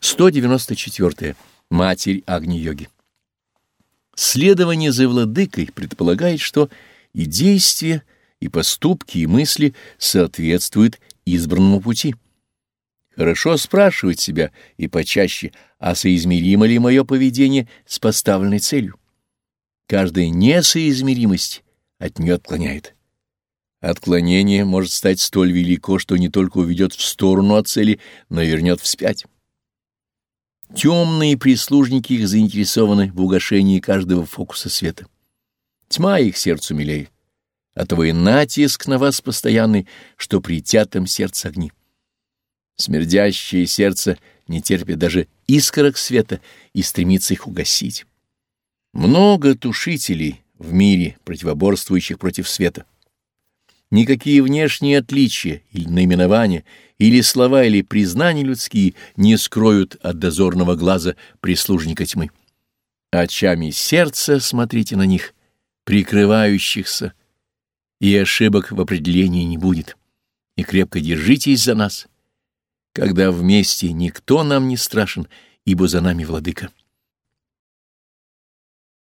194. Матерь Агни-йоги. Следование за владыкой предполагает, что и действия, и поступки, и мысли соответствуют избранному пути. Хорошо спрашивать себя и почаще, а соизмеримо ли мое поведение с поставленной целью. Каждая несоизмеримость от нее отклоняет. Отклонение может стать столь велико, что не только уведет в сторону от цели, но и вернет вспять. Темные прислужники их заинтересованы в угошении каждого фокуса света. Тьма их сердцу милее, а и натиск на вас постоянный, что притят им сердце огни. Смердящее сердце не терпит даже искорок света и стремится их угасить. Много тушителей в мире, противоборствующих против света. Никакие внешние отличия или наименования, или слова, или признания людские не скроют от дозорного глаза прислужника тьмы. Очами сердца смотрите на них, прикрывающихся, и ошибок в определении не будет. И крепко держитесь за нас, когда вместе никто нам не страшен, ибо за нами владыка.